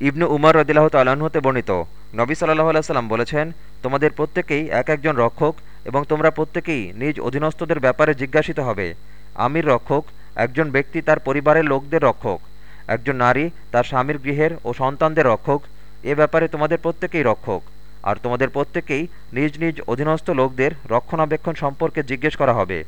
ইবনু উমর রদিল্লাহ তাল্লাহতে বর্ণিত। নবী সাল্লাহ আলাইসাল্লাম বলেছেন, তোমাদের প্রত্যেকেই এক একজন রক্ষক এবং তোমরা প্রত্যেকেই নিজ অধীনস্থদের ব্যাপারে জিজ্ঞাসিত হবে। আমির রক্ষক, একজন ব্যক্তি তার পরিবারের লোকদের রক্ষক, একজন নারী তার স্বামীর গৃহের ও সন্তানদের রক্ষক, এ ব্যাপারে তোমাদের প্রত্যেকেই রক্ষক। আর তোমাদের প্রত্যেকেই নিজ নিজ অধীনস্থ লোকদের রক্ষণাবেক্ষণ সম্পর্কে জিজ্ঞেস করা হবে।